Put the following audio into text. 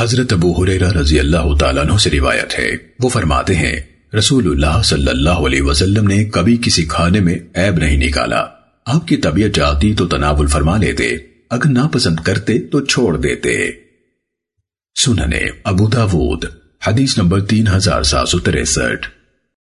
حضرت ابو حریرہ رضی اللہ تعالیٰ عنہ سے روایت ہے۔ وہ فرماتے ہیں، رسول اللہ صلی اللہ علیہ وسلم نے کبھی کسی کھانے میں عیب نہیں نکالا۔ آپ کی طبیعت جاتی تو تناول فرما لیتے، اگر ناپسند کرتے تو چھوڑ دیتے۔ سننے ابو داود، حدیث نمبر تین ہزار سات سو تریسٹھ۔